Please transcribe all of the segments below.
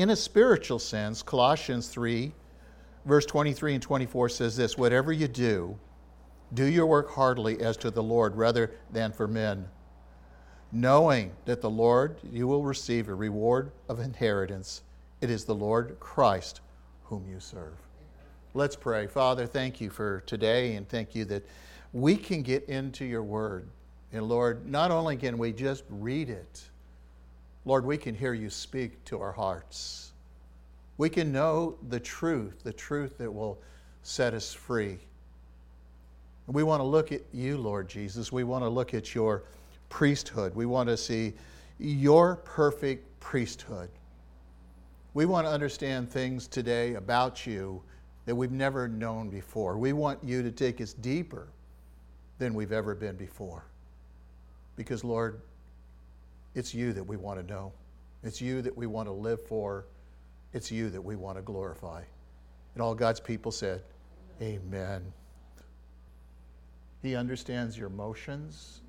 in a spiritual sense, Colossians 3, verse 23 and 24 says this Whatever you do, do your work heartily as to the Lord rather than for men, knowing that the Lord you will receive a reward of inheritance. It is the Lord Christ whom you serve. Let's pray. Father, thank you for today and thank you that we can get into your word. And Lord, not only can we just read it, Lord, we can hear you speak to our hearts. We can know the truth, the truth that will set us free. We want to look at you, Lord Jesus. We want to look at your priesthood. We want to see your perfect priesthood. We want to understand things today about you that we've never known before. We want you to take us deeper than we've ever been before. Because, Lord, it's you that we want to know. It's you that we want to live for. It's you that we want to glorify. And all God's people said, Amen. He understands your emotions,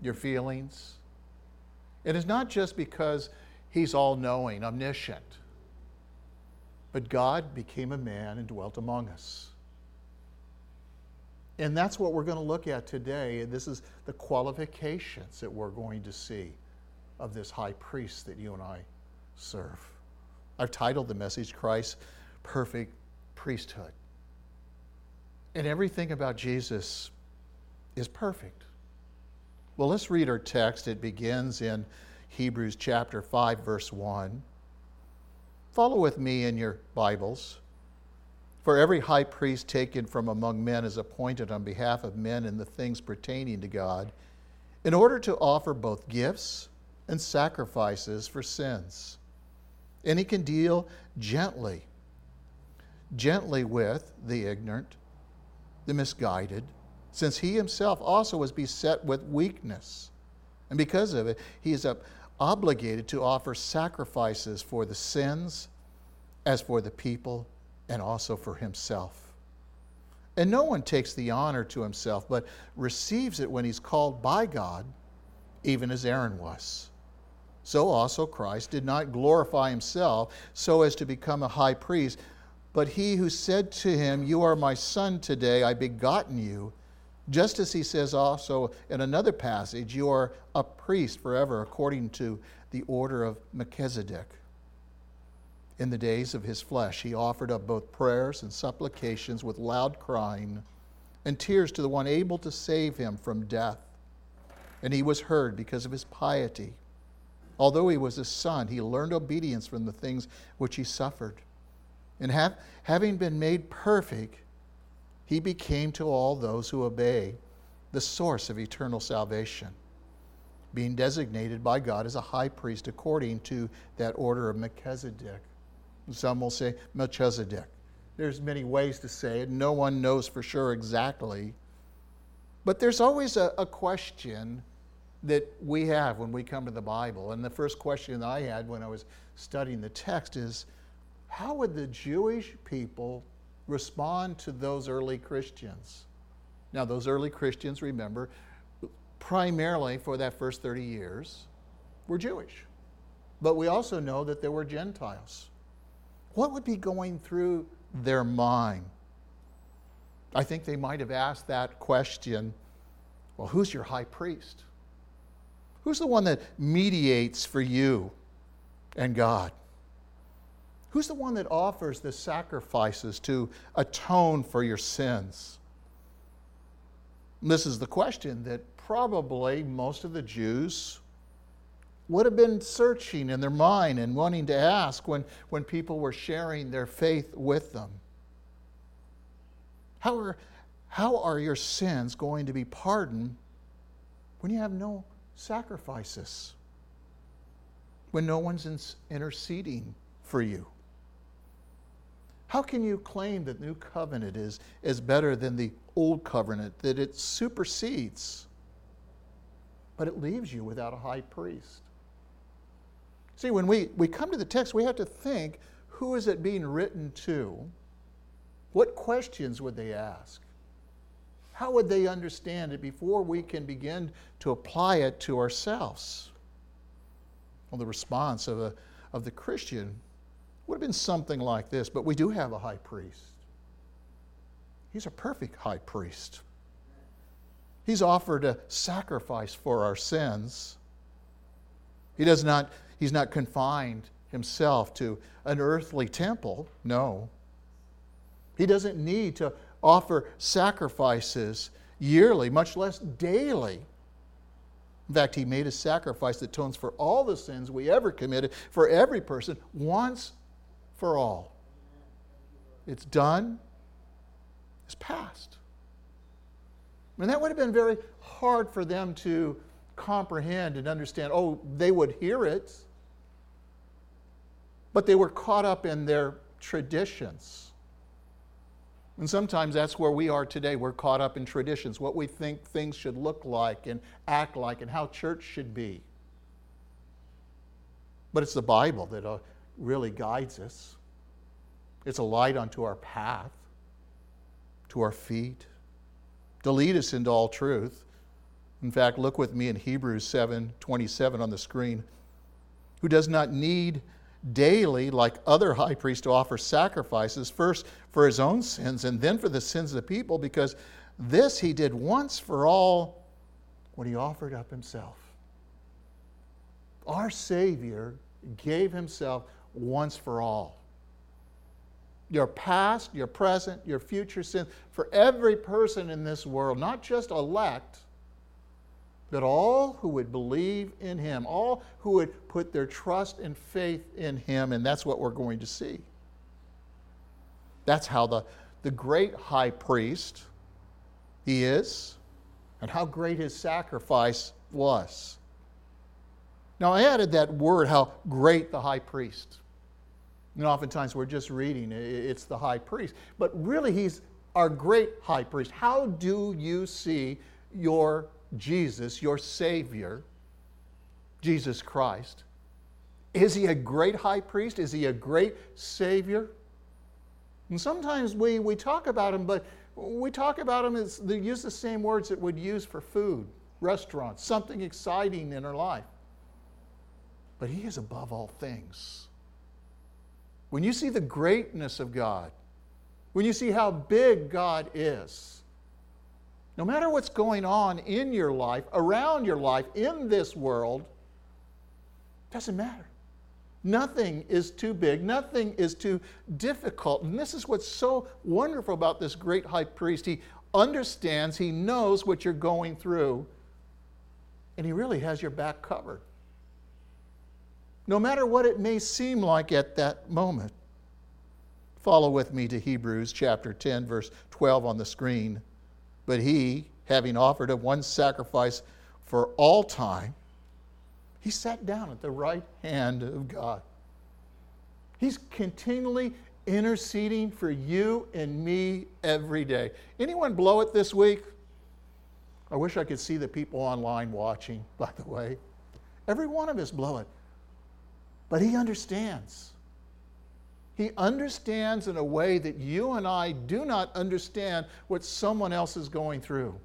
your feelings. And It is not just because He's all knowing, omniscient, but God became a man and dwelt among us. And that's what we're going to look at today. This is the qualifications that we're going to see of this high priest that you and I serve. I've titled the message Christ's Perfect Priesthood. And everything about Jesus is perfect. Well, let's read our text. It begins in Hebrews chapter 5, verse 1. Follow with me in your Bibles. For every high priest taken from among men is appointed on behalf of men in the things pertaining to God, in order to offer both gifts and sacrifices for sins. And he can deal gently, gently with the ignorant, the misguided, since he himself also was beset with weakness. And because of it, he is obligated to offer sacrifices for the sins, as for the people, and also for himself. And no one takes the honor to himself, but receives it when he's called by God, even as Aaron was. So also Christ did not glorify himself so as to become a high priest, but he who said to him, You are my son today, I begotten you. Just as he says also in another passage, You are a priest forever according to the order of Melchizedek. In the days of his flesh, he offered up both prayers and supplications with loud crying and tears to the one able to save him from death. And he was heard because of his piety. Although he was a son, he learned obedience from the things which he suffered. And have, having been made perfect, he became to all those who obey the source of eternal salvation, being designated by God as a high priest according to that order of Melchizedek. Some will say Melchizedek. There's many ways to say it. No one knows for sure exactly. But there's always a, a question that we have when we come to the Bible. And the first question that I had when I was studying the text is how would the Jewish people respond to those early Christians? Now, those early Christians, remember, primarily for that first 30 years, were Jewish. But we also know that there were Gentiles. What would be going through their mind? I think they might have asked that question well, who's your high priest? Who's the one that mediates for you and God? Who's the one that offers the sacrifices to atone for your sins? this is the question that probably most of the Jews would have been searching in their mind and wanting to ask when, when people were sharing their faith with them. How are, how are your sins going to be pardoned when you have no sacrifices when no one's interceding for you? How can you claim that the new covenant is, is better than the old covenant, that it supersedes, but it leaves you without a high priest? See, when we, we come to the text, we have to think who is it being written to? What questions would they ask? How would they understand it before we can begin to apply it to ourselves? Well, the response of, a, of the Christian would have been something like this, but we do have a high priest. He's a perfect high priest. He's offered a sacrifice for our sins. He does not, he's not confined himself to an earthly temple. No. He doesn't need to offer sacrifices yearly, much less daily. In fact, he made a sacrifice that atones for all the sins we ever committed for every person once for all. It's done, it's past. And that would have been very hard for them to comprehend and understand. Oh, they would hear it, but they were caught up in their traditions. And sometimes that's where we are today. We're caught up in traditions, what we think things should look like and act like, and how church should be. But it's the Bible that uh, really guides us, it's a light unto our path, to our feet, to lead us into all truth. In fact, look with me in Hebrews 7 27 on the screen. Who does not need daily, like other high priests, to offer sacrifices, first for his own sins and then for the sins of the people, because this he did once for all when he offered up himself. Our Savior gave himself once for all. Your past, your present, your future sins, for every person in this world, not just elect that all who would believe in him, all who would put their trust and faith in him, and that's what we're going to see. That's how the, the great high priest he is, and how great his sacrifice was. Now, I added that word, how great the high priest. And oftentimes we're just reading, it's the high priest. But really, he's our great high priest. How do you see your Jesus, your Savior, Jesus Christ. Is he a great high priest? Is he a great Savior? And sometimes we, we talk about him, but we talk about him as they use the same words that we'd use for food, restaurants, something exciting in our life. But he is above all things. When you see the greatness of God, when you see how big God is, no matter what's going on in your life, around your life, in this world, doesn't matter. Nothing is too big, nothing is too difficult. And this is what's so wonderful about this great high priest. He understands, he knows what you're going through, and he really has your back covered. No matter what it may seem like at that moment. Follow with me to Hebrews chapter 10, verse 12 on the screen. But he, having offered a one sacrifice for all time, he sat down at the right hand of God. He's continually interceding for you and me every day. Anyone blow it this week? I wish I could see the people online watching, by the way. Every one of us blow it. But he understands. He understands in a way that you and I do not understand what someone else is going through.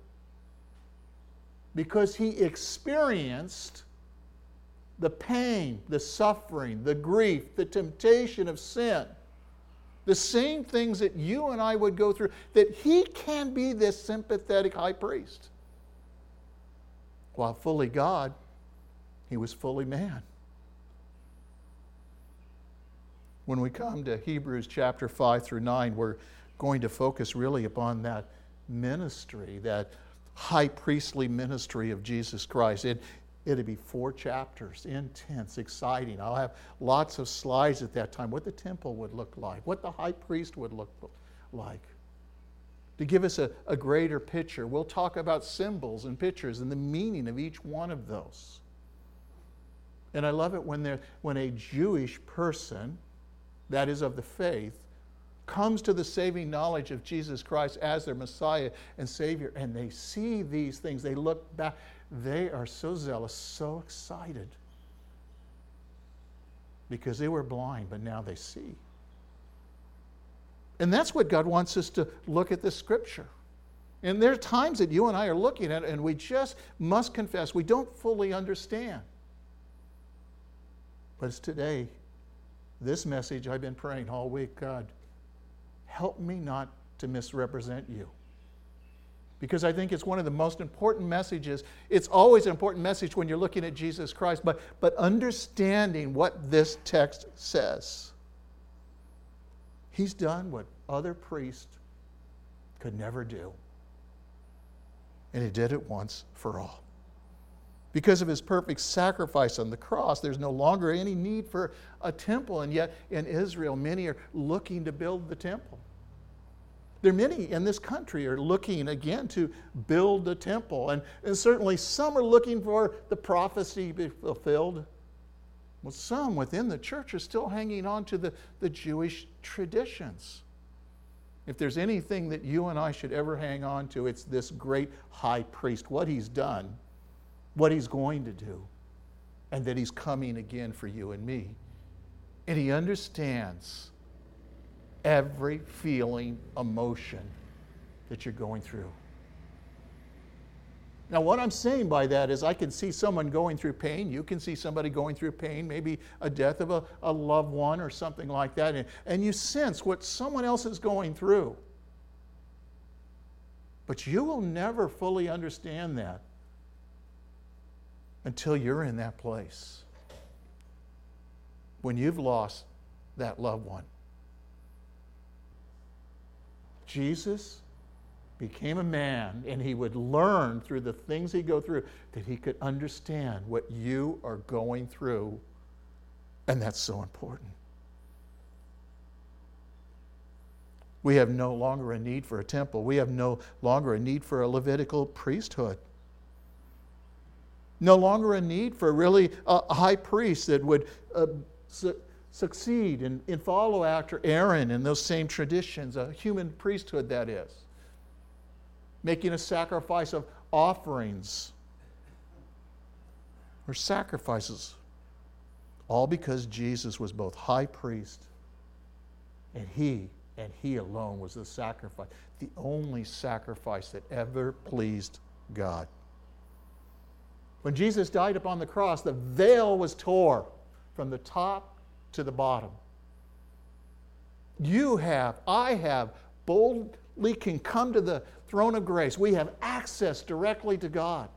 Because he experienced the pain, the suffering, the grief, the temptation of sin, the same things that you and I would go through, that he can be this sympathetic high priest. While fully God, he was fully man. When we come to Hebrews chapter 5 through 9, we're going to focus really upon that ministry, that high priestly ministry of Jesus Christ. It, it'll be four chapters, intense, exciting. I'll have lots of slides at that time, what the temple would look like, what the high priest would look like. To give us a, a greater picture, we'll talk about symbols and pictures and the meaning of each one of those. And I love it when, when a Jewish person that is of the faith, comes to the saving knowledge of Jesus Christ as their Messiah and Savior, and they see these things, they look back, they are so zealous, so excited. Because they were blind, but now they see. And that's what God wants us to look at this scripture. And there are times that you and I are looking at it, and we just must confess we don't fully understand. But it's today this message I've been praying all week God, help me not to misrepresent you. Because I think it's one of the most important messages. It's always an important message when you're looking at Jesus Christ, but, but understanding what this text says. He's done what other priests could never do. And he did it once for all. Because of his perfect sacrifice on the cross, there's no longer any need for a temple. And yet, in Israel, many are looking to build the temple. There are many in this country are looking again to build a temple. And, and certainly some are looking for the prophecy to be fulfilled. Well, some within the church are still hanging on to the, the Jewish traditions. If there's anything that you and I should ever hang on to, it's this great high priest, what he's done, what he's going to do, and that he's coming again for you and me. And he understands every feeling, emotion that you're going through. Now, what I'm saying by that is, I can see someone going through pain. You can see somebody going through pain, maybe a death of a, a loved one or something like that, and, and you sense what someone else is going through. But you will never fully understand that until you're in that place. When you've lost that loved one. Jesus became a man and he would learn through the things he go through that he could understand what you are going through and that's so important we have no longer a need for a temple we have no longer a need for a levitical priesthood no longer a need for really a high priest that would uh, su- succeed and, and follow after aaron and those same traditions a human priesthood that is making a sacrifice of offerings or sacrifices. All because Jesus was both high priest and he and he alone was the sacrifice, the only sacrifice that ever pleased God. When Jesus died upon the cross, the veil was tore from the top to the bottom. You have, I have, boldly can come to the throne of grace. We have access directly to God.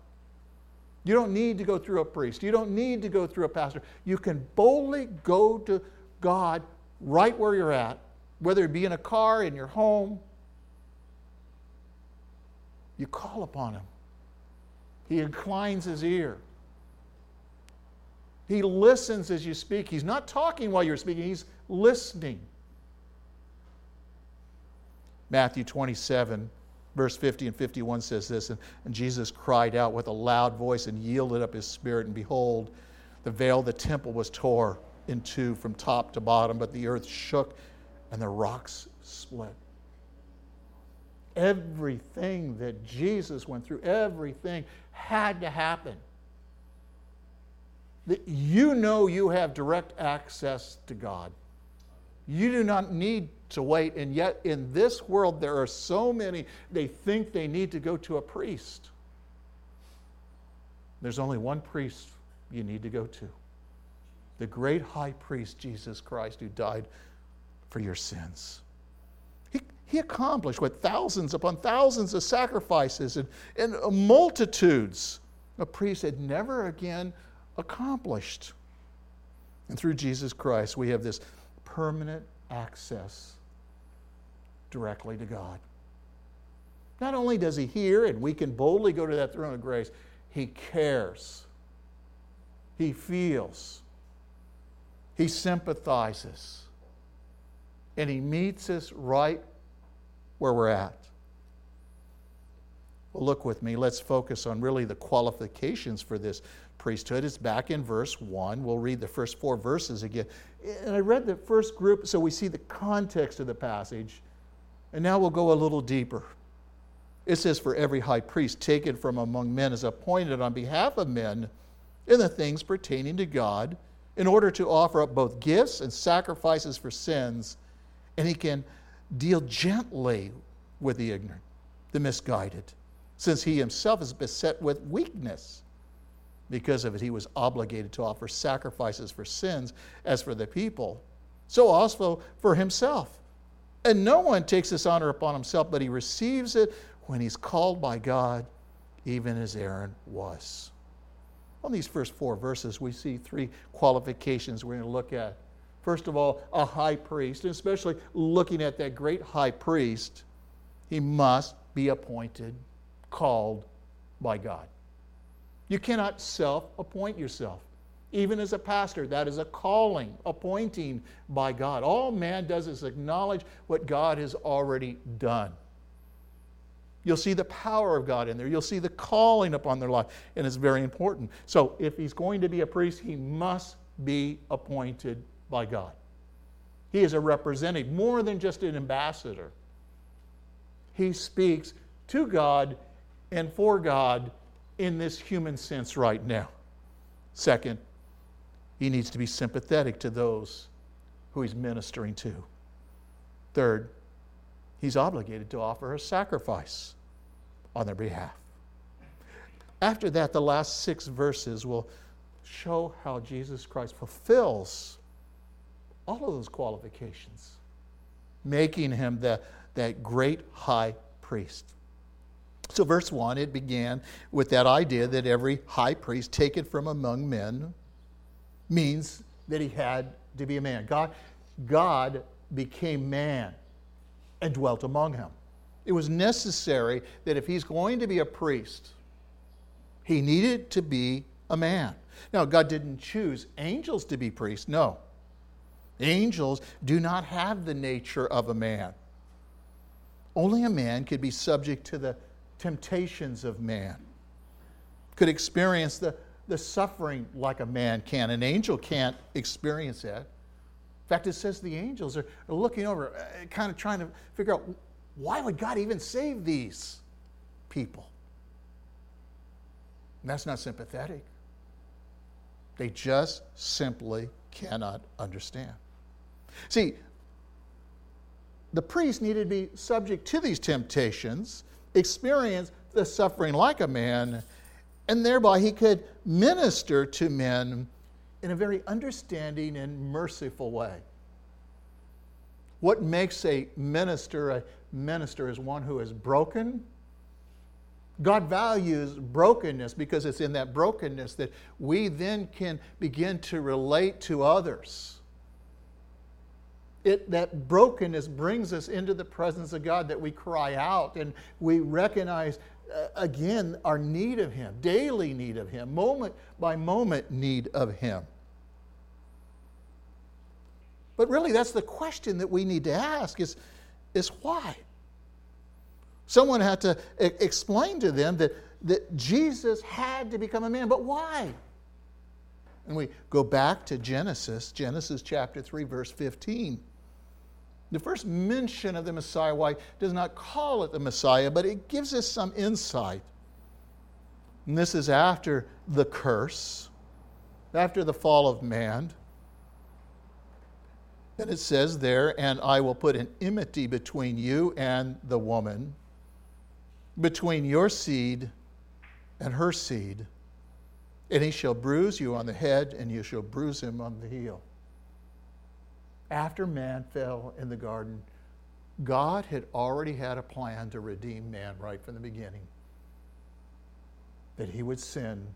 You don't need to go through a priest. You don't need to go through a pastor. You can boldly go to God right where you're at, whether it be in a car, in your home. You call upon Him. He inclines His ear. He listens as you speak. He's not talking while you're speaking, He's listening. Matthew 27 Verse 50 and 51 says this and, and, Jesus cried out with a loud voice and yielded up his spirit, and behold, the veil of the temple was tore in two from top to bottom, but the earth shook and the rocks split. Everything that Jesus went through, everything had to happen. That you know you have direct access to God. You do not need to wait. And yet, in this world, there are so many, they think they need to go to a priest. There's only one priest you need to go to the great high priest, Jesus Christ, who died for your sins. He, he accomplished what thousands upon thousands of sacrifices and, and multitudes of priests had never again accomplished. And through Jesus Christ, we have this permanent access directly to God. Not only does He hear and we can boldly go to that throne of grace, He cares, He feels, He sympathizes, and He meets us right where we're at. Well, look with me. Let's focus on really the qualifications for this priesthood. It's back in verse 1. We'll read the first four verses again. And I read the first group so we see the context of the passage. And now we'll go a little deeper. It says, For every high priest taken from among men is appointed on behalf of men in the things pertaining to God, in order to offer up both gifts and sacrifices for sins, and he can deal gently with the ignorant, the misguided, since he himself is beset with weakness. Because of it, he was obligated to offer sacrifices for sins as for the people So also for himself. And no one takes this honor upon himself, but he receives it when he's called by God, even as Aaron was. On these first four verses, we see three qualifications we're going to look at. First of all, a high priest, and especially looking at that great high priest, he must be appointed, called by God. You cannot self appoint yourself. Even as a pastor, that is a calling, appointing by God. All man does is acknowledge what God has already done. You'll see the power of God in there. You'll see the calling upon their life, and it's very important. So, if he's going to be a priest, he must be appointed by God. He is a representative, more than just an ambassador. He speaks to God and for God in this human sense right now. Second, he needs to be sympathetic to those who he's ministering to. Third, he's obligated to offer a sacrifice on their behalf. After that, the last six verses will show how Jesus Christ fulfills all of those qualifications, making him the, that great high priest. So, verse 1, it began with that idea that every high priest taken from among men means that he had to be a man. God, God became man and dwelt among him. It was necessary that if he's going to be a priest, he needed to be a man. Now, God didn't choose angels to be priests, no. Angels do not have the nature of a man. Only a man could be subject to the temptations of man, could experience the the suffering like a man can. An angel can't experience that. In fact, it says the angels are, are looking over, uh, kind of trying to figure out why would God even save these people? And that's not sympathetic. They just simply cannot understand. See, the priest needed to be subject to these temptations, experience the suffering like a man, and thereby he could minister to men in a very understanding and merciful way. What makes a minister a minister is one who is broken. God values brokenness because it's in that brokenness that we then can begin to relate to others. It, that brokenness brings us into the presence of God that we cry out and we recognize uh, again, our need of Him, daily need of Him, moment by moment need of Him. But really, that's the question that we need to ask is, is why? Someone had to explain to them that, that Jesus had to become a man, but why? And we go back to Genesis, Genesis chapter 3, verse 15. The first mention of the Messiah, why does not call it the Messiah, but it gives us some insight. And this is after the curse, after the fall of man. And it says there, and I will put an enmity between you and the woman, between your seed and her seed, and he shall bruise you on the head, and you shall bruise him on the heel after man fell in the garden, God had already had a plan to redeem man right from the beginning. That he would send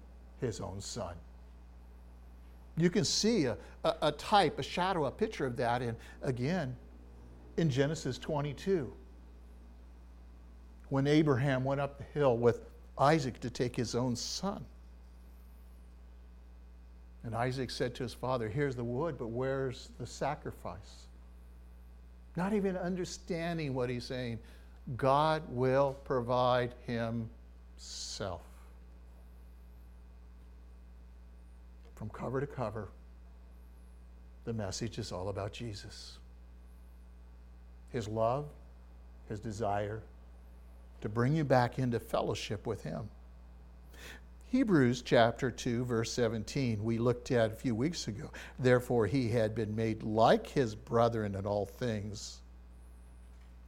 his own son. You can see a, a, a, type, a shadow, a picture of that in, again, in Genesis 22. When Abraham went up the hill with Isaac to take his own son. And Isaac said to his father, Here's the wood, but where's the sacrifice? Not even understanding what he's saying. God will provide himself. From cover to cover, the message is all about Jesus. His love, his desire to bring you back into fellowship with him. Hebrews chapter 2, verse 17, we looked at a few weeks ago. Therefore, he had been made like his brethren in all things,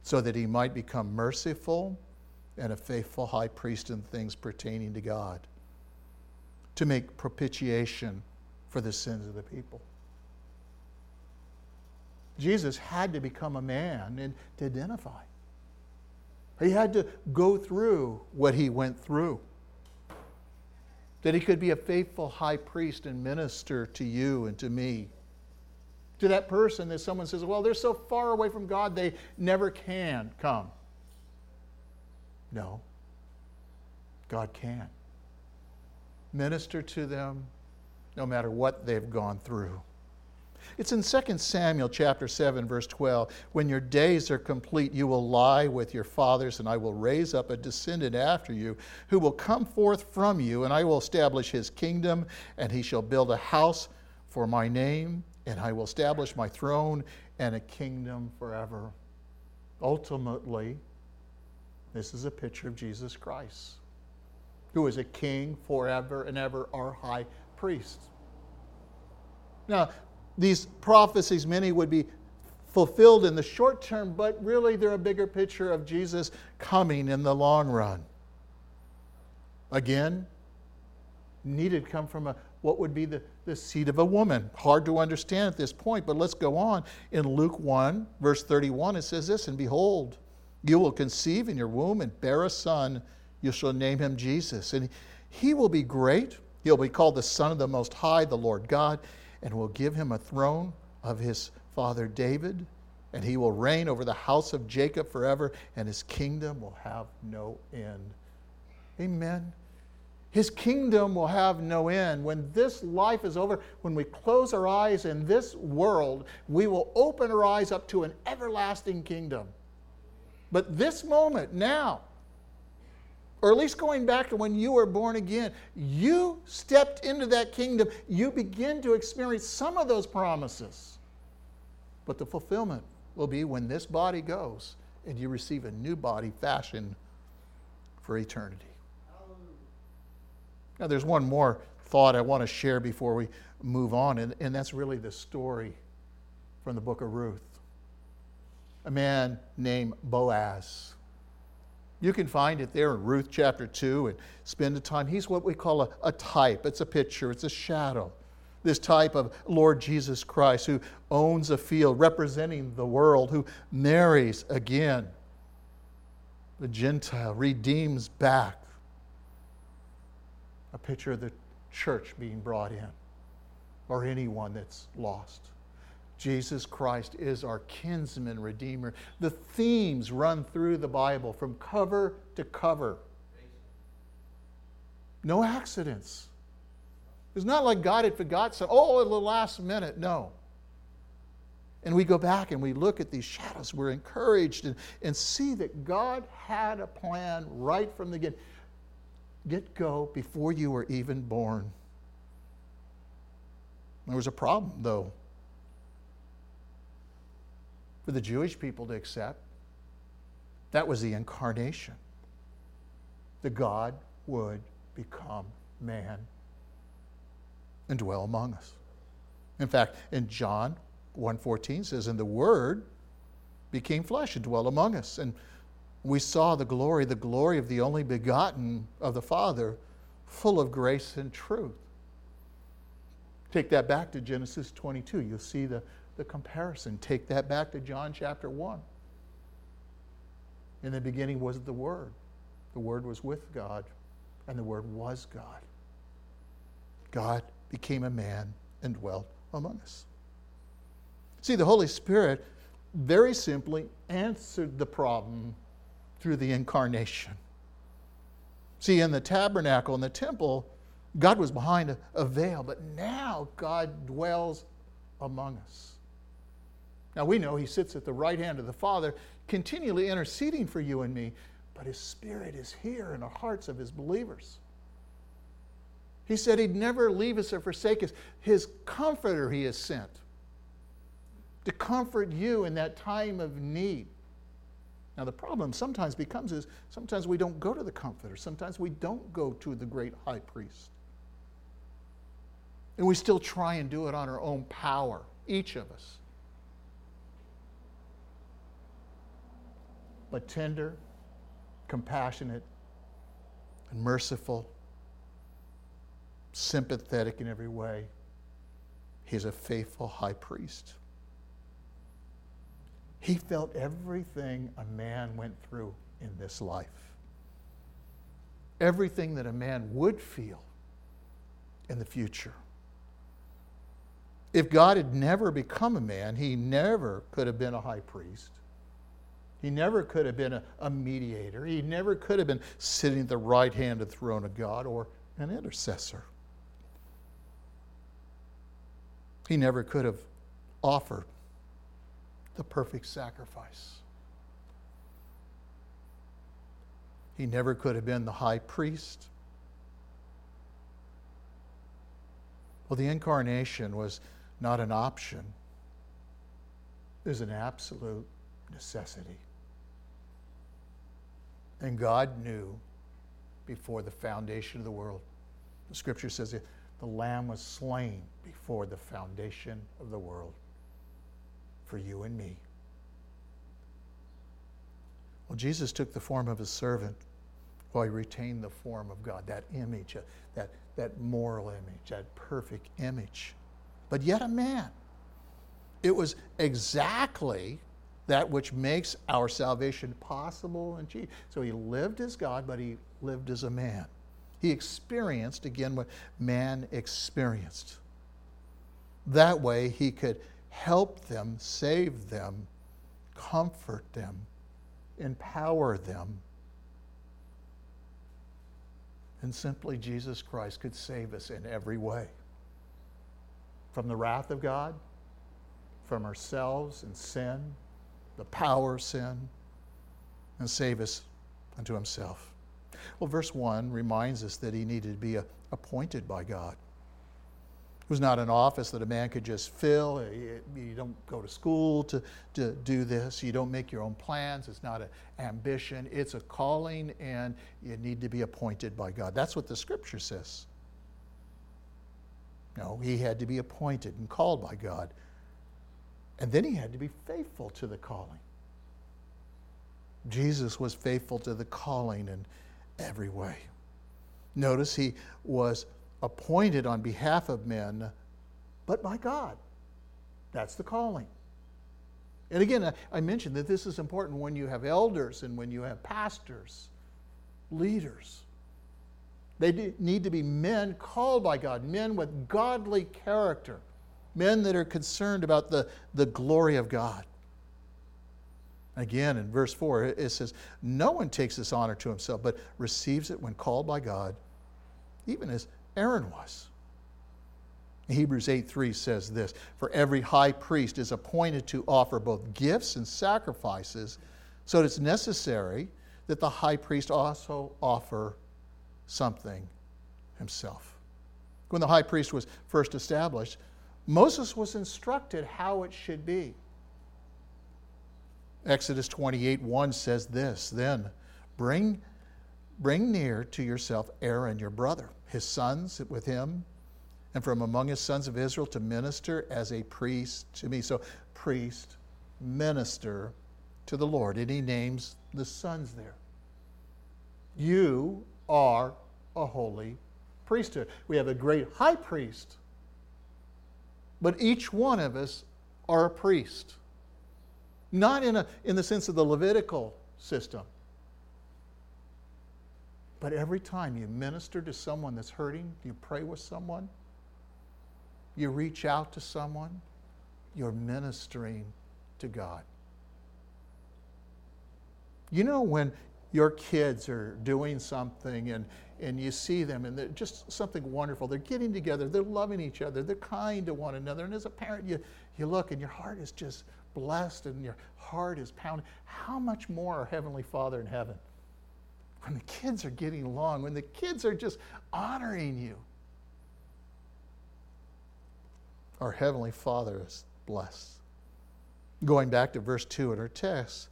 so that he might become merciful and a faithful high priest in things pertaining to God, to make propitiation for the sins of the people. Jesus had to become a man and to identify. He had to go through what he went through. That he could be a faithful high priest and minister to you and to me. To that person that someone says, well, they're so far away from God, they never can come. No, God can. Minister to them no matter what they've gone through. It's in 2 Samuel chapter 7 verse 12, when your days are complete you will lie with your fathers and I will raise up a descendant after you who will come forth from you and I will establish his kingdom and he shall build a house for my name and I will establish my throne and a kingdom forever. Ultimately, this is a picture of Jesus Christ, who is a king forever and ever, our high priest. Now, these prophecies, many would be fulfilled in the short term, but really they're a bigger picture of Jesus coming in the long run. Again, needed come from a, what would be the, the seed of a woman. Hard to understand at this point, but let's go on. In Luke 1, verse 31, it says this And behold, you will conceive in your womb and bear a son. You shall name him Jesus. And he will be great. He'll be called the Son of the Most High, the Lord God and will give him a throne of his father David, and he will reign over the house of Jacob forever, and his kingdom will have no end. Amen. His kingdom will have no end. When this life is over, when we close our eyes in this world, we will open our eyes up to an everlasting kingdom. But this moment, now, or at least going back to when you were born again, you stepped into that kingdom. You begin to experience some of those promises. But the fulfillment will be when this body goes and you receive a new body fashioned for eternity. Now, there's one more thought I want to share before we move on, and, and that's really the story from the book of Ruth. A man named Boaz you can find it there in Ruth chapter 2 and spend the time. He's what we call a, a type, it's a picture, it's a shadow. This type of Lord Jesus Christ who owns a field representing the world, who marries again. The Gentile redeems back. A picture of the church being brought in, or anyone that's lost. Jesus Christ is our kinsman redeemer. The themes run through the Bible from cover to cover. No accidents. It's not like God had forgot some, oh, at the last minute. No. And we go back and we look at these shadows. We're encouraged and, and see that God had a plan right from the get, get go before you were even born. There was a problem, though for the Jewish people to accept. That was the incarnation. The God would become man and dwell among us. In fact, in John 1:14 says, "And the Word became flesh and dwelt among us, and we saw the glory, the glory of the only begotten of the Father, full of grace and truth." Take that back to Genesis 22. You'll see the the comparison. Take that back to John chapter 1. In the beginning was the Word. The Word was with God, and the Word was God. God became a man and dwelt among us. See, the Holy Spirit very simply answered the problem through the incarnation. See, in the tabernacle, in the temple, God was behind a, a veil, but now God dwells among us. Now we know he sits at the right hand of the Father, continually interceding for you and me, but his Spirit is here in the hearts of his believers. He said he'd never leave us or forsake us. His comforter he has sent to comfort you in that time of need. Now, the problem sometimes becomes is sometimes we don't go to the comforter, sometimes we don't go to the great high priest. And we still try and do it on our own power, each of us. But tender, compassionate, and merciful, sympathetic in every way. He's a faithful high priest. He felt everything a man went through in this life, everything that a man would feel in the future. If God had never become a man, he never could have been a high priest. He never could have been a, a, mediator. He never could have been sitting at the right hand of the throne of God or an intercessor. He never could have offered the perfect sacrifice. He never could have been the high priest. Well, the incarnation was not an option, it was an absolute necessity. And God knew before the foundation of the world. The scripture says the Lamb was slain before the foundation of the world for you and me. Well, Jesus took the form of a servant while he retained the form of God, that image, uh, that, that moral image, that perfect image. But yet a man. It was exactly that which makes our salvation possible and cheap. So he lived as God, but he lived as a man. He experienced, again, what man experienced. That way, he could help them, save them, comfort them, empower them. And simply, Jesus Christ could save us in every way from the wrath of God, from ourselves and sin, the power of sin, and save us unto himself. Well, verse 1 reminds us that he needed to be uh, appointed by God. It was not an office that a man could just fill. Uh, you don't go to school to, to do this. You don't make your own plans. It's not an ambition. It's a calling, and you need to be appointed by God. That's what the scripture says. No, he had to be appointed and called by God. And then he had to be faithful to the calling. Jesus was faithful to the calling in every way. Notice he was appointed on behalf of men, but by God. That's the calling. And again, I mentioned that this is important when you have elders and when you have pastors, leaders. They need to be men called by God, men with godly character, men that are concerned about the, the glory of God. Again, in verse 4, it says, No one takes this honor to himself, but receives it when called by God, even as Aaron was. Hebrews 8 3 says this For every high priest is appointed to offer both gifts and sacrifices, so it's necessary that the high priest also offer something himself. When the high priest was first established, Moses was instructed how it should be. Exodus 28 1 says this Then bring, bring near to yourself Aaron, your brother, his sons with him, and from among his sons of Israel to minister as a priest to me. So, priest, minister to the Lord. And he names the sons there. You are a holy priesthood. We have a great high priest, but each one of us are a priest. Not in, a, in the sense of the Levitical system, but every time you minister to someone that's hurting, you pray with someone, you reach out to someone, you're ministering to God. You know, when your kids are doing something and, and you see them and they're just something wonderful. They're getting together, they're loving each other, they're kind to one another. And as a parent, you, you look and your heart is just blessed and your heart is pounding. How much more our Heavenly Father in heaven? When the kids are getting along, when the kids are just honoring you. Our Heavenly Father is blessed. Going back to verse 2 in our text,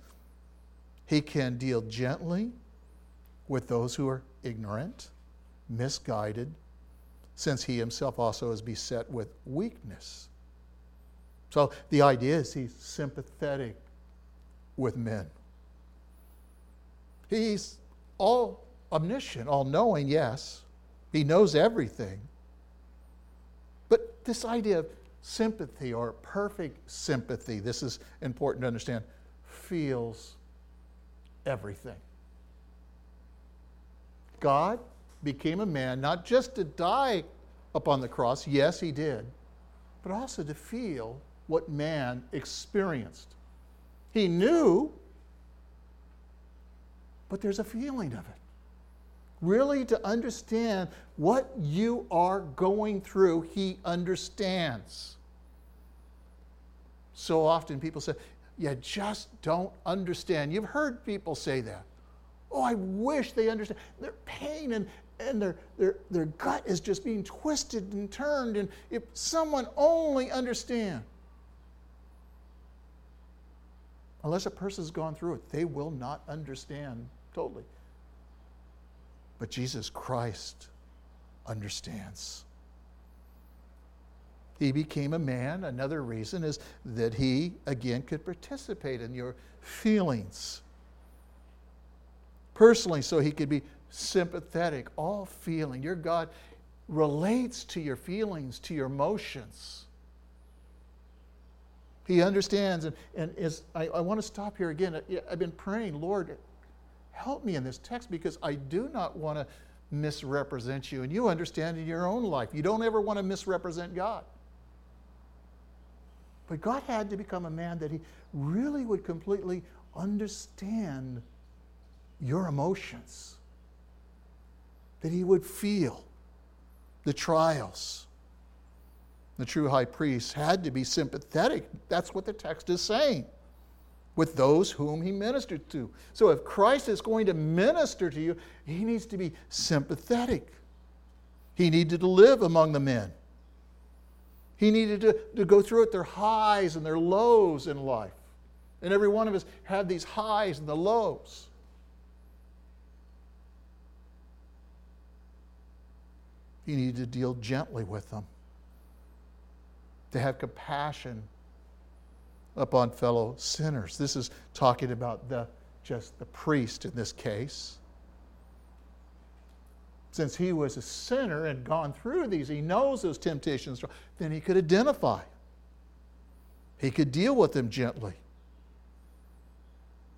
he can deal gently with those who are ignorant, misguided, since he himself also is beset with weakness. So the idea is he's sympathetic with men. He's all omniscient, all knowing, yes. He knows everything. But this idea of sympathy or perfect sympathy, this is important to understand feels everything. God became a man not just to die upon the cross, yes, he did, but also to feel what man experienced. He knew, but there's a feeling of it. Really, to understand what you are going through, he understands. So often people say, You just don't understand. You've heard people say that. Oh, I wish they understand. Their pain and, and their, their, their gut is just being twisted and turned. And if someone only understand. Unless a person's gone through it, they will not understand totally. But Jesus Christ understands. He became a man. Another reason is that he, again, could participate in your feelings personally, so he could be sympathetic, all feeling. Your God relates to your feelings, to your emotions. He understands, and, and is, I, I want to stop here again. I've been praying, Lord, help me in this text because I do not want to misrepresent you. And you understand in your own life, you don't ever want to misrepresent God. But God had to become a man that he really would completely understand your emotions, that he would feel the trials the true high priest had to be sympathetic. That's what the text is saying with those whom he ministered to. So if Christ is going to minister to you, he needs to be sympathetic. He needed to live among the men. He needed to, to go through it their highs and their lows in life. And every one of us had these highs and the lows. He needed to deal gently with them to have compassion upon fellow sinners. This is talking about the just the priest in this case. Since he was a sinner and gone through these, he knows those temptations, then he could identify. He could deal with them gently.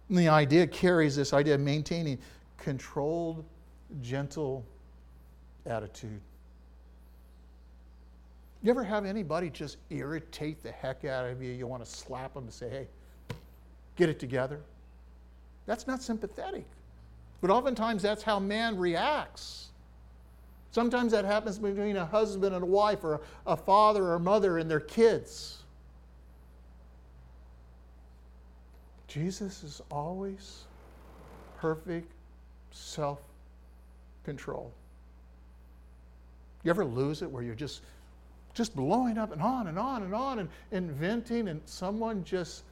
And the idea carries this idea of maintaining controlled, gentle attitude. You ever have anybody just irritate the heck out of you? You want to slap them and say, hey, get it together? That's not sympathetic. But oftentimes that's how man reacts. Sometimes that happens between a husband and a wife, or a father or mother and their kids. Jesus is always perfect self control. You ever lose it where you're just just blowing up and on and on and on and, inventing, and someone just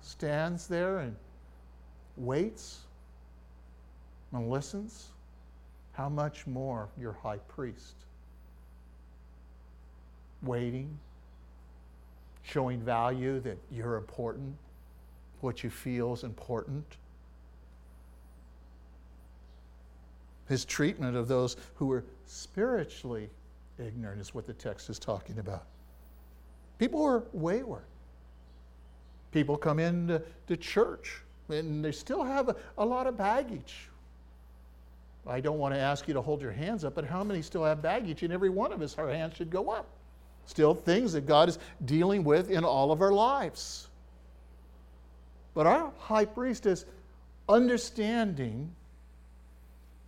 stands there and waits and listens, how much more your high priest? Waiting, showing value that you're important, what you feel is important. His treatment of those who were spiritually ignorant, is what the text is talking about. People are wayward. People come into to church and they still have a, a lot of baggage. I don't want to ask you to hold your hands up, but how many still have baggage? And every one of us, our hands should go up. Still things that God is dealing with in all of our lives. But our high priest is understanding,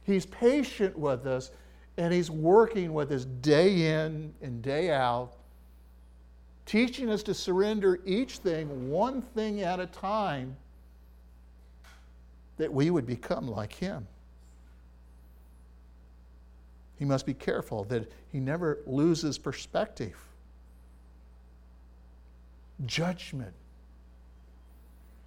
he's patient with us, and He's working with us day in and day out, teaching us to surrender each thing, one thing at a time, that we would become like Him. He must be careful that he never loses perspective. Judgment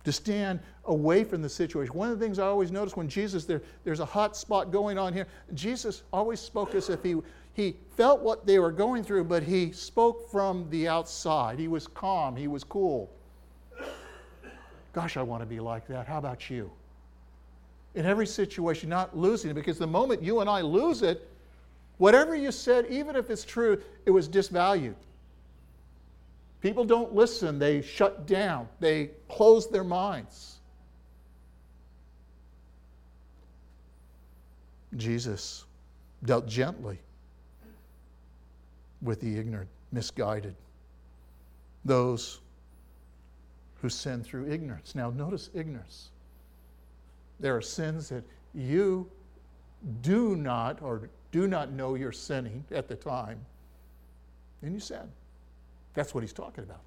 to stand away from the situation. One of the things I always notice when Jesus, there, there's a hot spot going on here, Jesus always spoke as if he, he felt what they were going through, but he spoke from the outside. He was calm, he was cool. Gosh, I want to be like that. How about you? In every situation, not losing it, because the moment you and I lose it, whatever you said, even if it's true, it was disvalued. People don't listen, they shut down, they close their minds. Jesus dealt gently with the ignorant, misguided, those who sin through ignorance. Now, notice ignorance. There are sins that you do not or do not know you're sinning at the time, and you sin. That's what he's talking about.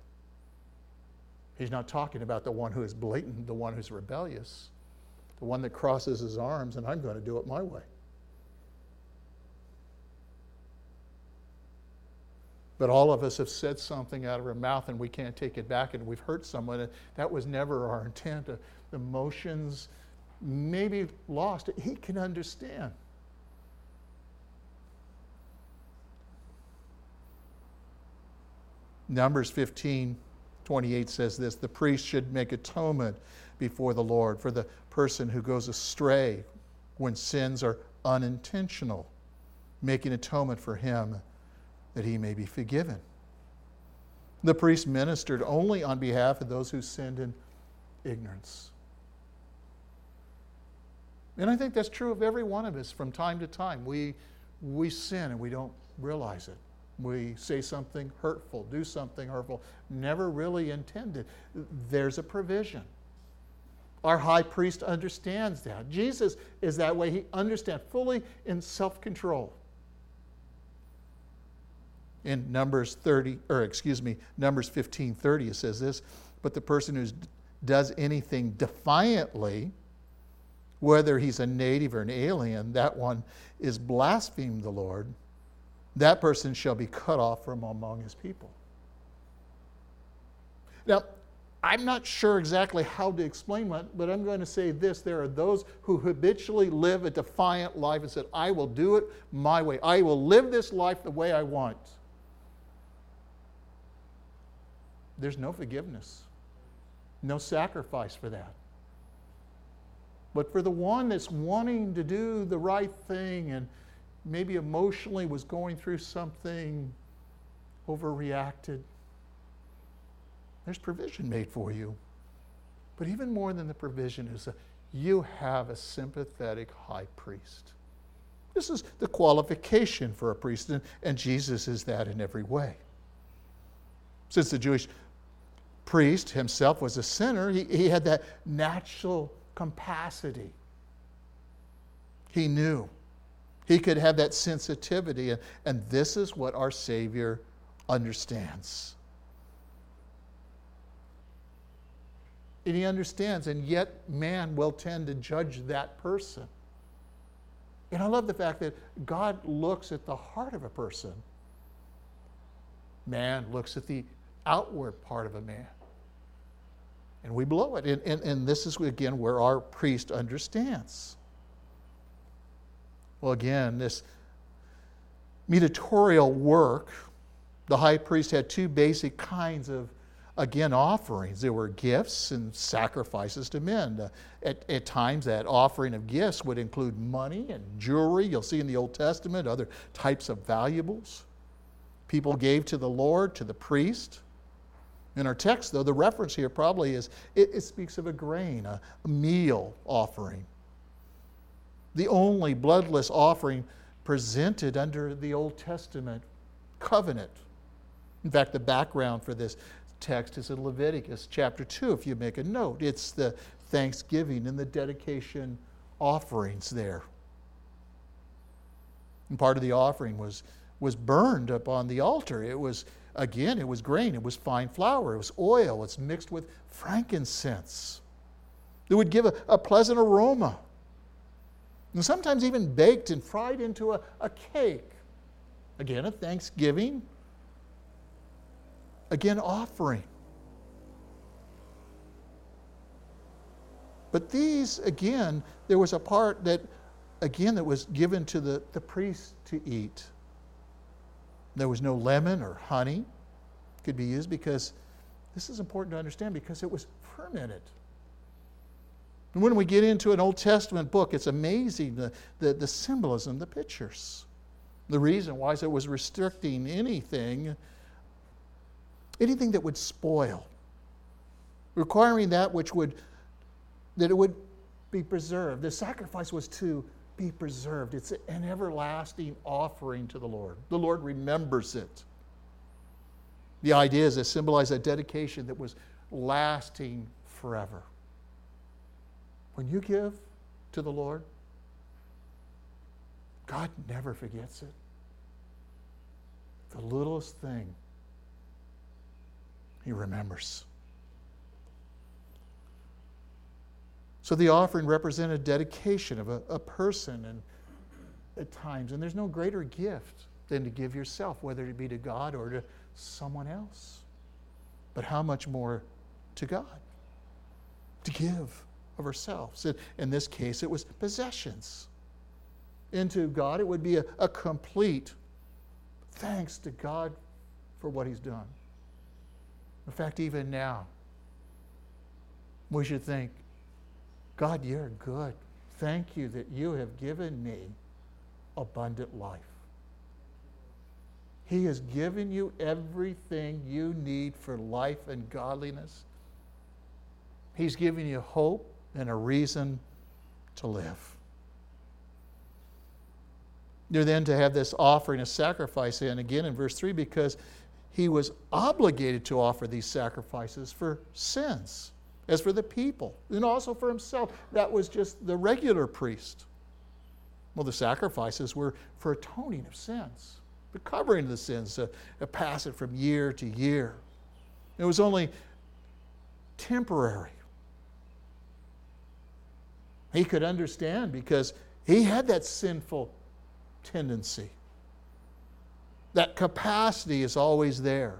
He's not talking about the one who is blatant, the one who's rebellious, the one that crosses his arms, and I'm going to do it my way. But all of us have said something out of our mouth and we can't take it back and we've hurt someone. And that was never our intent. The emotions maybe lost. He can understand. Numbers 15, 28 says this The priest should make atonement before the Lord for the person who goes astray when sins are unintentional, making atonement for him that he may be forgiven. The priest ministered only on behalf of those who sinned in ignorance. And I think that's true of every one of us from time to time. We, we sin and we don't realize it. We say something hurtful, do something hurtful, never really intended. There's a provision. Our high priest understands that. Jesus is that way. He understands fully in self control in Numbers 30, or excuse me, Numbers 15 30, it says this, but the person who does anything defiantly, whether he's a native or an alien, that one is blaspheming the Lord. That person shall be cut off from among his people. Now, I'm not sure exactly how to explain that, but I'm going to say this. There are those who habitually live a defiant life and said, I will do it my way. I will live this life the way I want. there's no forgiveness, no sacrifice for that. But for the one that's wanting to do the right thing and maybe emotionally was going through something, overreacted, there's provision made for you. But even more than the provision is that you have a sympathetic high priest. This is the qualification for a priest, and, Jesus is that in every way. Since the Jewish priest himself was a sinner, he, he had that natural capacity. He knew. He could have that sensitivity, and, and this is what our Savior understands. And he understands, and yet man will tend to judge that person. And I love the fact that God looks at the heart of a person. Man looks at the outward part of a man and we blow it. And, and, and this is, again, where our priest understands. Well, again, this mediatorial work, the high priest had two basic kinds of, again, offerings. There were gifts and sacrifices to men. Uh, at, at times, that offering of gifts would include money and jewelry. You'll see in the Old Testament other types of valuables. People gave to the Lord, to the priest. In our text, though, the reference here probably is it, it speaks of a grain, a, a meal offering. The only bloodless offering presented under the Old Testament covenant. In fact, the background for this text is in Leviticus chapter 2, if you make a note. It's the thanksgiving and the dedication offerings there. And part of the offering was, was burned upon the altar. It was Again, it was grain, it was fine flour, it was oil, it's mixed with frankincense. It would give a, a pleasant aroma. And sometimes even baked and fried into a, a cake. Again, a thanksgiving. Again, offering. But these, again, there was a part that, again, that was given to the, the priest to eat. There was no leaven or honey could be used because this is important to understand because it was fermented. And when we get into an Old Testament book, it's amazing the, the, the symbolism, the pictures. The reason why is it was restricting anything, anything that would spoil, requiring that which would, that it would be preserved. The sacrifice was to be preserved. It's an everlasting offering to the Lord. The Lord remembers it. The idea is to symbolize a dedication that was lasting forever. When you give to the Lord, God never forgets it. The littlest thing, He remembers. So the offering represented dedication of a, a person and at times. And there's no greater gift than to give yourself, whether it be to God or to someone else. But how much more to God? To give of ourselves. In, this case, it was possessions. Into God, it would be a, a complete thanks to God for what He's done. In fact, even now, we should think, God, you're good. Thank you that you have given me abundant life. He has given you everything you need for life and godliness. He's given you hope and a reason to live. You're then to have this offering, a sacrifice, and again in verse 3, because he was obligated to offer these sacrifices for sins as for the people, and also for himself. That was just the regular priest. Well, the sacrifices were for atoning of sins, the covering of the sins, uh, to, to pass it from year to year. It was only temporary. He could understand because he had that sinful tendency. That capacity is always there.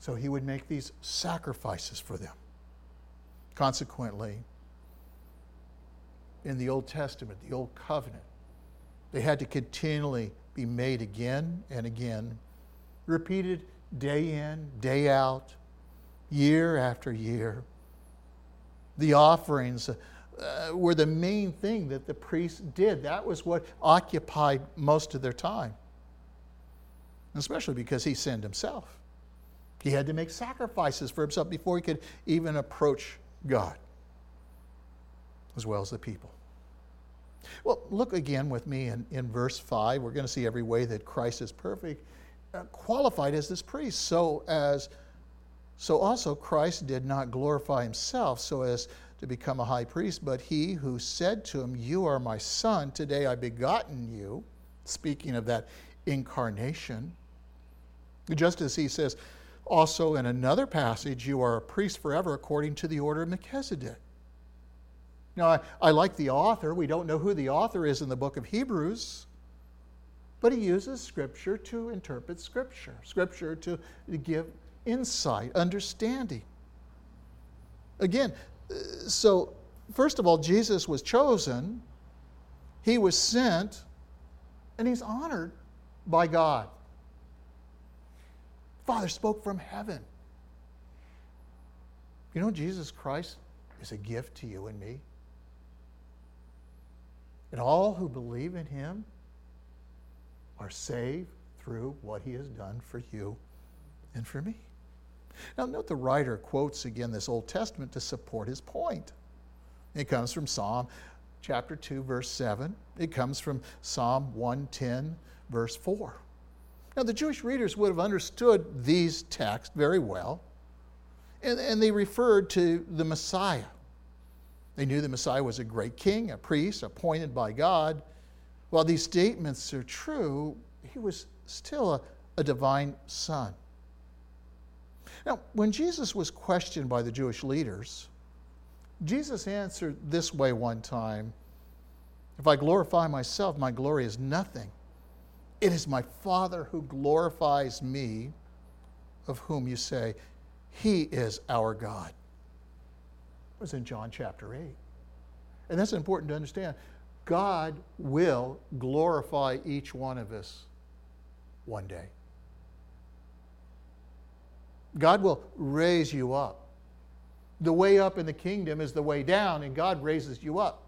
So he would make these sacrifices for them. Consequently, in the Old Testament, the Old Covenant, they had to continually be made again and again, repeated day in, day out, year after year. The offerings uh, were the main thing that the priests did. That was what occupied most of their time, especially because he sinned himself. He had to make sacrifices for himself before he could even approach God, as well as the people. Well, look again with me in, in verse 5. We're going to see every way that Christ is perfect, uh, qualified as this priest, so as so also Christ did not glorify himself so as to become a high priest, but he who said to him, You are my son, today I begotten you, speaking of that incarnation. Just as he says, also, in another passage, you are a priest forever according to the order of Melchizedek. Now, I, I, like the author. We don't know who the author is in the book of Hebrews, but he uses Scripture to interpret Scripture, Scripture to, to give insight, understanding. Again, uh, so first of all, Jesus was chosen, he was sent, and he's honored by God. Father spoke from heaven. You know, Jesus Christ is a gift to you and me. And all who believe in him are saved through what he has done for you and for me. Now, note the writer quotes again this Old Testament to support his point. It comes from Psalm chapter 2, verse 7. It comes from Psalm 110, verse 4. Now, the Jewish readers would have understood these texts very well, and, and they referred to the Messiah. They knew the Messiah was a great king, a priest, appointed by God. While these statements are true, he was still a, a divine son. Now, when Jesus was questioned by the Jewish leaders, Jesus answered this way one time If I glorify myself, my glory is nothing. It is my Father who glorifies me, of whom you say, He is our God. It was in John chapter 8. And that's important to understand. God will glorify each one of us one day. God will raise you up. The way up in the kingdom is the way down, and God raises you up.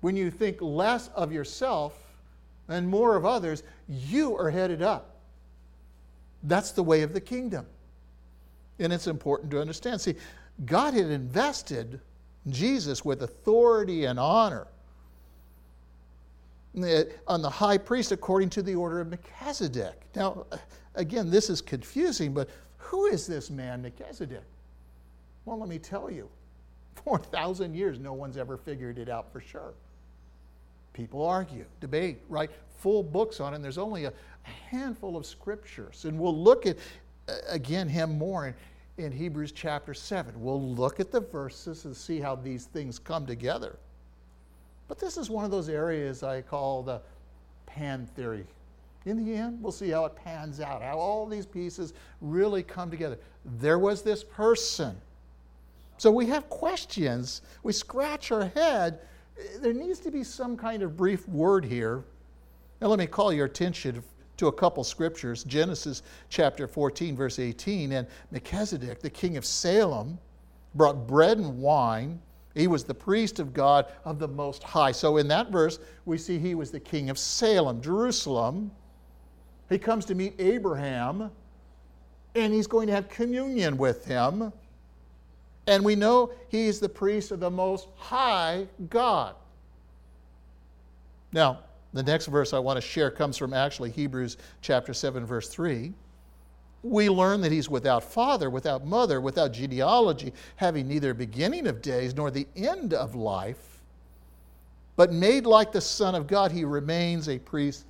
When you think less of yourself and more of others, you are headed up. That's the way of the kingdom. And it's important to understand. See, God had invested Jesus with authority and honor eh, on the high priest according to the order of Melchizedek. Now, again, this is confusing, but who is this man, Melchizedek? Well, let me tell you. 4,000 years, no one's ever figured it out for sure. People argue, debate, write full books on it, and there's only a handful of scriptures. And we'll look at, again, him more in, in Hebrews chapter 7. We'll look at the verses and see how these things come together. But this is one of those areas I call the pan theory. In the end, we'll see how it pans out, how all these pieces really come together. There was this person. So we have questions. We scratch our head. There needs to be some kind of brief word here. Now, let me call your attention to a couple scriptures Genesis chapter 14, verse 18. And Melchizedek, the king of Salem, brought bread and wine he was the priest of God of the Most High. So in that verse, we see he was the king of Salem, Jerusalem. He comes to meet Abraham, and he's going to have communion with him. And we know he's the priest of the Most High God. Now, the next verse I want to share comes from actually Hebrews chapter 7, verse 3 we learn that he's without father, without mother, without genealogy, having neither beginning of days nor the end of life. But made like the Son of God, he remains a priest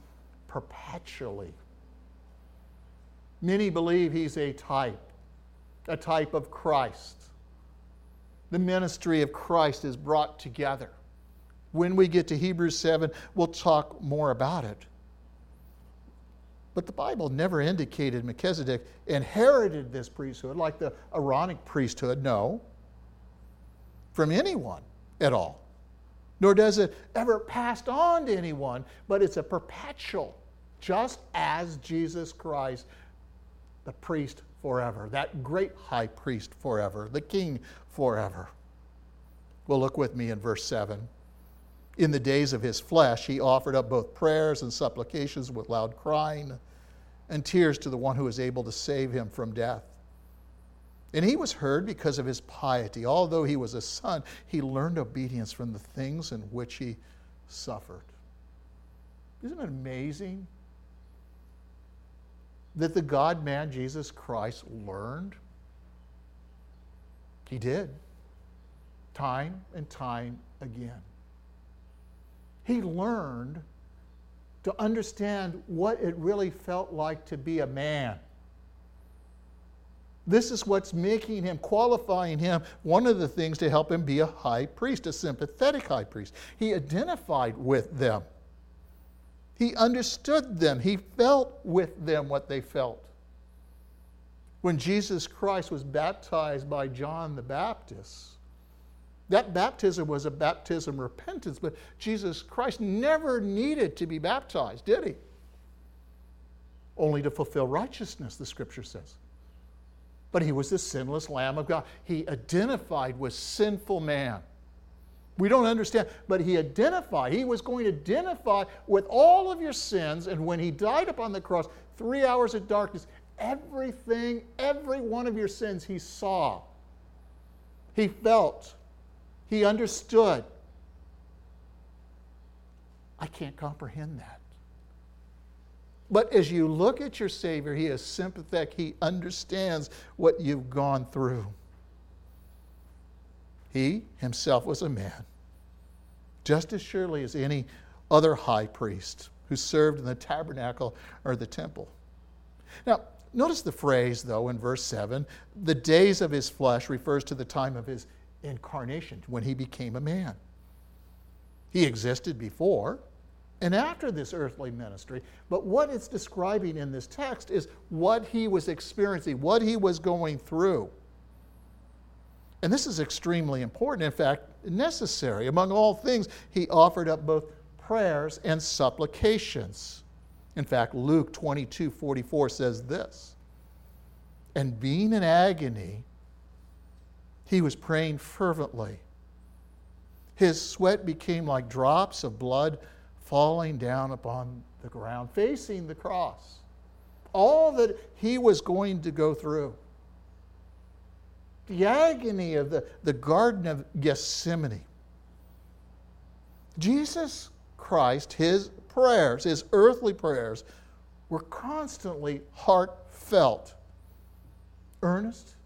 perpetually. Many believe he's a type, a type of Christ. The ministry of Christ is brought together. When we get to Hebrews 7, we'll talk more about it. But the Bible never indicated Melchizedek inherited this priesthood like the Aaronic priesthood, no, from anyone at all. Nor does it ever passed on to anyone, but it's a perpetual, just as Jesus Christ, the priest forever, that great high priest forever, the king forever. Well, look with me in verse 7. In the days of his flesh, he offered up both prayers and supplications with loud crying and tears to the one who was able to save him from death. And he was heard because of his piety. Although he was a son, he learned obedience from the things in which he suffered. Isn't it amazing that the God man Jesus Christ learned? He did, time and time again he learned to understand what it really felt like to be a man. This is what's making him, qualifying him, one of the things to help him be a high priest, a sympathetic high priest. He identified with them, he understood them, he felt with them what they felt. When Jesus Christ was baptized by John the Baptist, that baptism was a baptism of repentance, but Jesus Christ never needed to be baptized, did he? Only to fulfill righteousness, the scripture says. But he was the sinless Lamb of God. He identified with sinful man. We don't understand, but he identified, he was going to identify with all of your sins. And when he died upon the cross, three hours of darkness, everything, every one of your sins he saw. He felt, he understood. I can't comprehend that. But as you look at your Savior, He is sympathetic. He understands what you've gone through. He himself was a man, just as surely as any other high priest who served in the tabernacle or the temple. Now, notice the phrase, though, in verse 7 the days of his flesh refers to the time of his incarnation, when he became a man. He existed before and after this earthly ministry, but what it's describing in this text is what he was experiencing, what he was going through. And this is extremely important, in fact, necessary. Among all things, he offered up both prayers and supplications. In fact, Luke 22 44 says this And being in agony, he was praying fervently. His sweat became like drops of blood falling down upon the ground, facing the cross. All that he was going to go through. The agony of the, the Garden of Gethsemane. Jesus Christ, his prayers, his earthly prayers, were constantly heartfelt, earnest,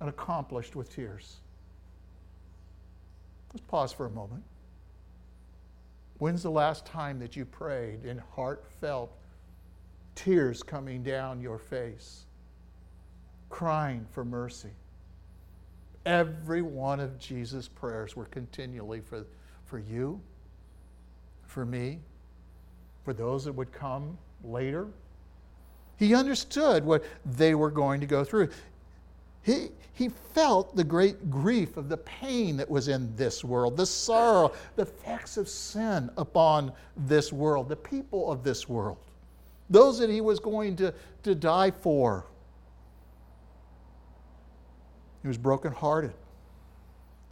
and accomplished with tears. Let's pause for a moment. When's the last time that you prayed in heartfelt tears coming down your face, crying for mercy? Every one of Jesus' prayers were continually for, for you, for me, for those that would come later. He understood what they were going to go through. He, he felt the great grief of the pain that was in this world, the sorrow, the effects of sin upon this world, the people of this world, those that he was going to, to die for. He was brokenhearted.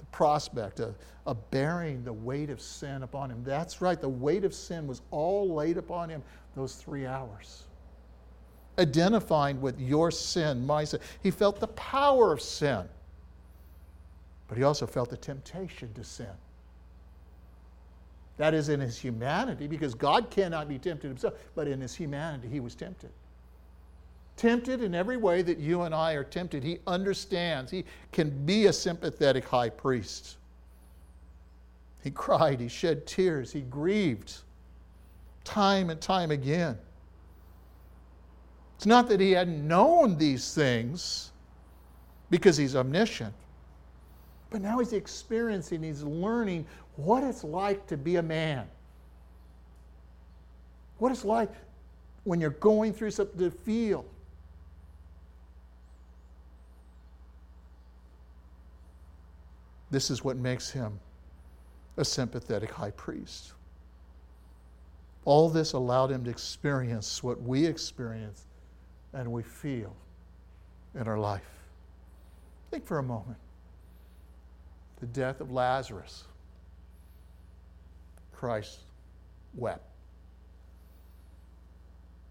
The prospect of, of bearing the weight of sin upon him. That's right, the weight of sin was all laid upon him those three hours identifying with your sin, my sin. He felt the power of sin, but he also felt the temptation to sin. That is in his humanity, because God cannot be tempted himself, but in his humanity, he was tempted. Tempted in every way that you and I are tempted. He understands. He can be a sympathetic high priest. He cried, he shed tears, he grieved time and time again. It's not that he hadn't known these things because he's omniscient, but now he's experiencing, he's learning what it's like to be a man. What it's like when you're going through something to feel. This is what makes him a sympathetic high priest. All this allowed him to experience what we experience and we feel in our life. Think for a moment. The death of Lazarus, Christ wept.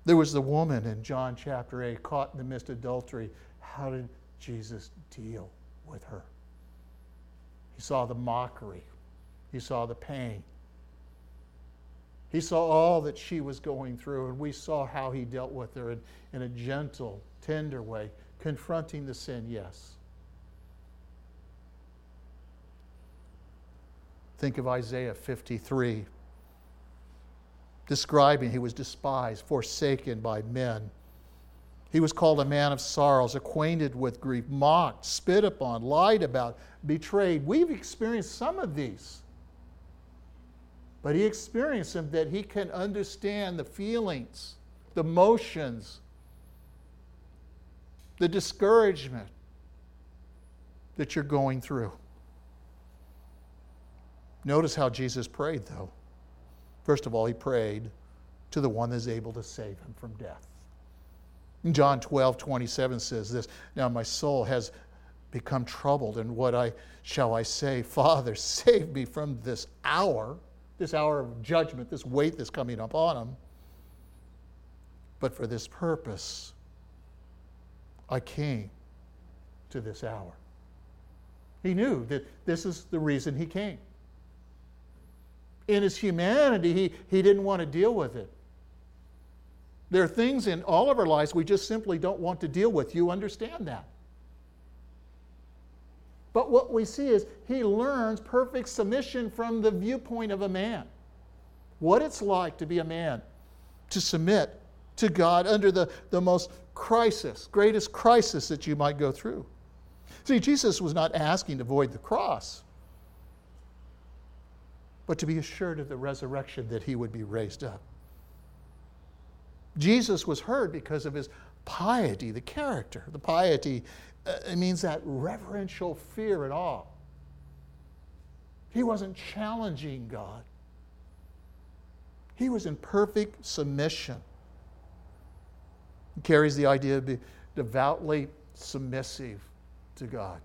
There was the woman in John chapter 8 caught in the midst of adultery. How did Jesus deal with her? He saw the mockery, he saw the pain, he saw all that she was going through, and we saw how he dealt with her in, in a gentle, tender way, confronting the sin, yes. Think of Isaiah 53, describing he was despised, forsaken by men. He was called a man of sorrows, acquainted with grief, mocked, spit upon, lied about, betrayed. We've experienced some of these. But he experienced them that he can understand the feelings, the emotions, the discouragement that you're going through. Notice how Jesus prayed, though. First of all, he prayed to the one that is able to save him from death. John 12, 27 says this Now my soul has become troubled, and what I shall I say? Father, save me from this hour this hour of judgment, this weight that's coming upon him. But for this purpose, I came to this hour. He knew that this is the reason he came. In his humanity, he, he didn't want to deal with it. There are things in all of our lives we just simply don't want to deal with. You understand that. But what we see is he learns perfect submission from the viewpoint of a man. What it's like to be a man, to submit to God under the, the most crisis, greatest crisis that you might go through. See, Jesus was not asking to avoid the cross, but to be assured of the resurrection that he would be raised up. Jesus was heard because of his piety, the character. The piety uh, it means that reverential fear and awe. He wasn't challenging God, he was in perfect submission. He carries the idea of being devoutly submissive to God.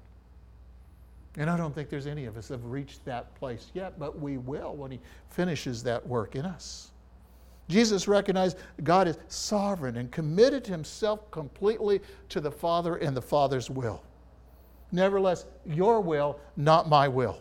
And I don't think there's any of us that have reached that place yet, but we will when He finishes that work in us. Jesus recognized God is sovereign and committed himself completely to the Father and the Father's will. Nevertheless, your will, not my will.